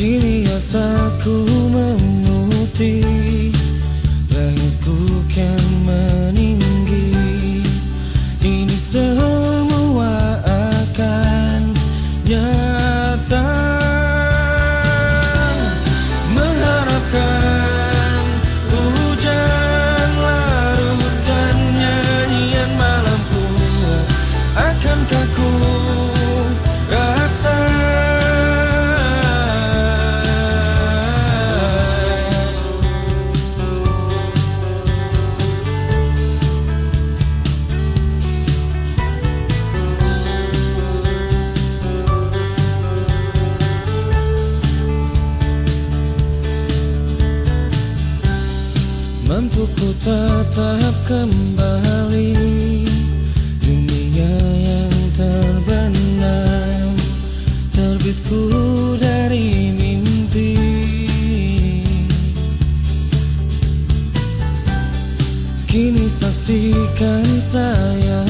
Kini asaku memutih Mampu ku tetap kembali. Dunia yang terbenam Terbitku dari mimpi. Kini saksikan saya